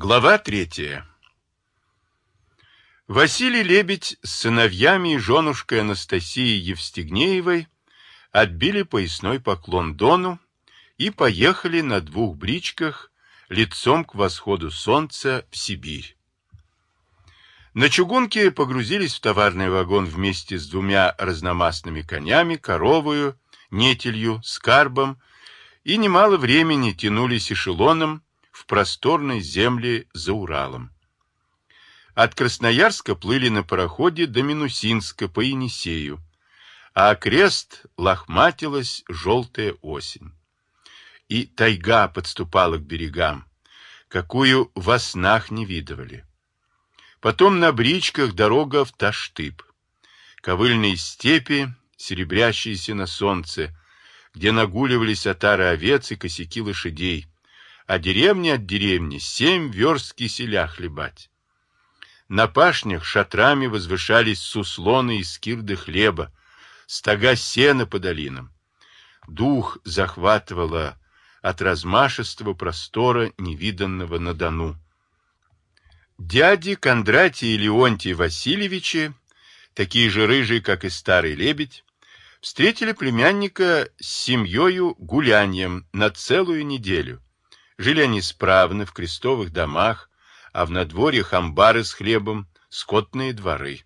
Глава третья. Василий Лебедь с сыновьями и женушкой Анастасией Евстигнеевой отбили поясной поклон Дону и поехали на двух бричках лицом к восходу солнца в Сибирь. На чугунке погрузились в товарный вагон вместе с двумя разномастными конями, коровою, нетелью, скарбом, и немало времени тянулись эшелоном в просторной земле за Уралом. От Красноярска плыли на пароходе до Минусинска по Енисею, а окрест лохматилась желтая осень. И тайга подступала к берегам, какую во снах не видывали. Потом на бричках дорога в Таштып. Ковыльные степи, серебрящиеся на солнце, где нагуливались отары овец и косяки лошадей, а деревня от деревни семь верст киселя хлебать. На пашнях шатрами возвышались суслоны и скирды хлеба, стога сена по долинам. Дух захватывало от размашистого простора, невиданного на Дону. Дяди Кондратий и Леонтий Васильевичи, такие же рыжие, как и старый лебедь, встретили племянника с семьей гулянием на целую неделю. Жили они справно в крестовых домах, а в надворьях амбары с хлебом, скотные дворы.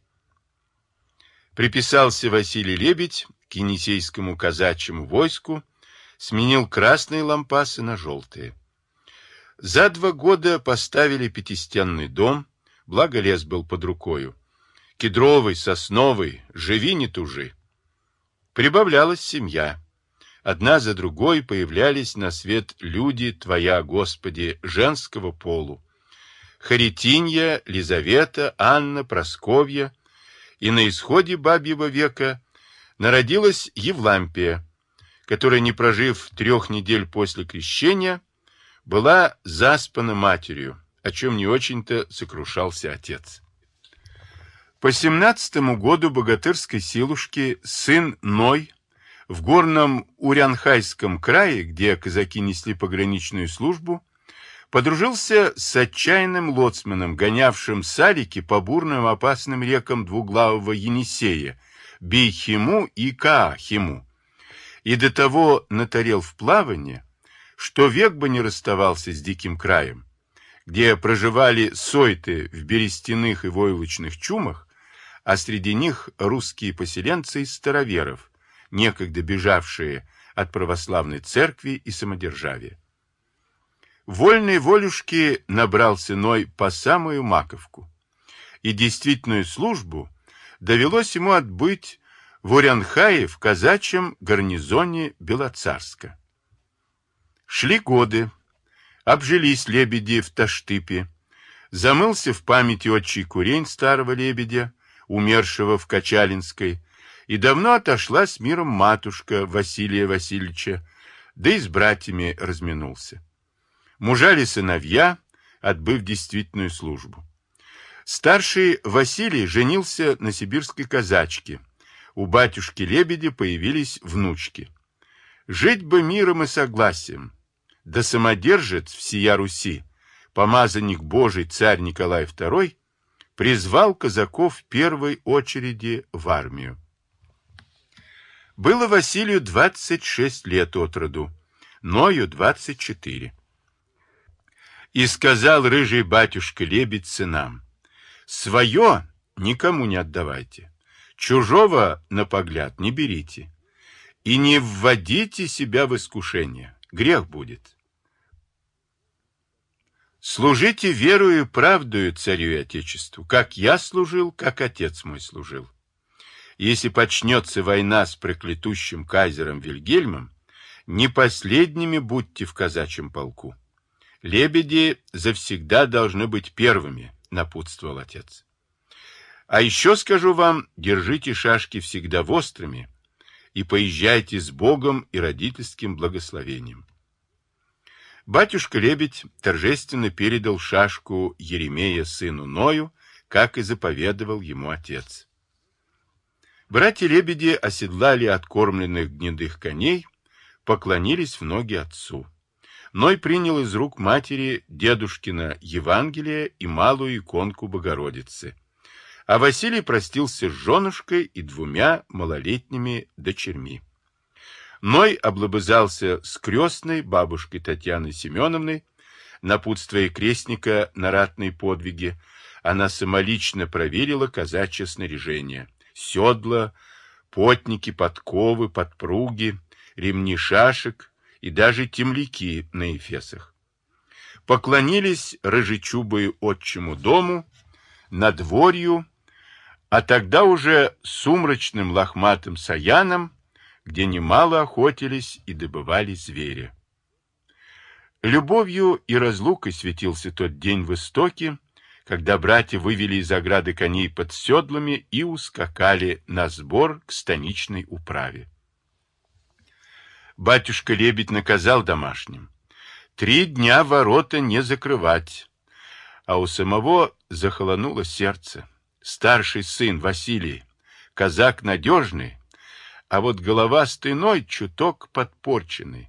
Приписался Василий Лебедь к енисейскому казачьему войску, сменил красные лампасы на желтые. За два года поставили пятистенный дом, благо лес был под рукою. Кедровый, сосновый, живи не тужи. Прибавлялась семья. Одна за другой появлялись на свет люди Твоя, Господи, женского полу. Харитинья, Лизавета, Анна, Просковья. И на исходе бабьего века народилась Евлампия, которая, не прожив трех недель после крещения, была заспана матерью, о чем не очень-то сокрушался отец. По семнадцатому году богатырской силушки сын Ной в горном Урянхайском крае, где казаки несли пограничную службу, подружился с отчаянным лоцманом, гонявшим сарики по бурным опасным рекам двуглавого Енисея, Бейхиму и Каахиму, и до того натарел в плавание, что век бы не расставался с диким краем, где проживали сойты в берестяных и войлочных чумах, а среди них русские поселенцы из староверов, некогда бежавшие от православной церкви и самодержавия. Вольной волюшки набрал сыной по самую маковку, и действительную службу довелось ему отбыть в Урянхае в казачьем гарнизоне Белоцарска. Шли годы, обжились лебеди в Таштыпе, замылся в памяти отчий курень старого лебедя, умершего в Качалинской, и давно отошла с миром матушка Василия Васильевича, да и с братьями разминулся. Мужали сыновья, отбыв действительную службу. Старший Василий женился на сибирской казачке. У батюшки Лебеди появились внучки. Жить бы миром и согласием, да самодержец всея Руси, помазанник Божий царь Николай II, призвал казаков в первой очереди в армию. Было Василию 26 лет от роду, Ною 24. И сказал рыжий батюшка Лебедь сынам, «Свое никому не отдавайте, чужого на погляд не берите, и не вводите себя в искушение, грех будет. Служите верою и правдою царю и отечеству, как я служил, как отец мой служил. Если почнется война с проклятущим кайзером Вильгельмом, не последними будьте в казачьем полку. Лебеди завсегда должны быть первыми, напутствовал отец. А еще скажу вам, держите шашки всегда вострыми и поезжайте с Богом и родительским благословением. Батюшка-лебедь торжественно передал шашку Еремея сыну Ною, как и заповедовал ему отец. Братья-лебеди оседлали откормленных гнедых коней, поклонились в ноги отцу. Ной принял из рук матери дедушкина Евангелие и малую иконку Богородицы. А Василий простился с женушкой и двумя малолетними дочерьми. Ной облобызался с крестной бабушкой Татьяной Семеновной, напутствуя крестника на ратные подвиги, она самолично проверила казачье снаряжение. Седла, потники, подковы, подпруги, ремни шашек, и даже темляки на эфесах. Поклонились рыжечубые отчему дому, на дворью, а тогда уже сумрачным лохматым саянам, где немало охотились и добывали зверя. Любовью и разлукой светился тот день в истоке, когда братья вывели из ограды коней под седлами и ускакали на сбор к станичной управе батюшка Лебедь наказал домашним. Три дня ворота не закрывать. А у самого захолонуло сердце. Старший сын Василий, казак надежный, а вот голова стыной чуток подпорченный.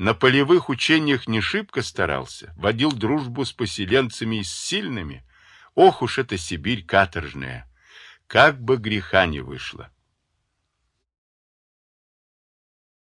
На полевых учениях не шибко старался, водил дружбу с поселенцами и с сильными. Ох уж эта Сибирь каторжная! Как бы греха не вышло!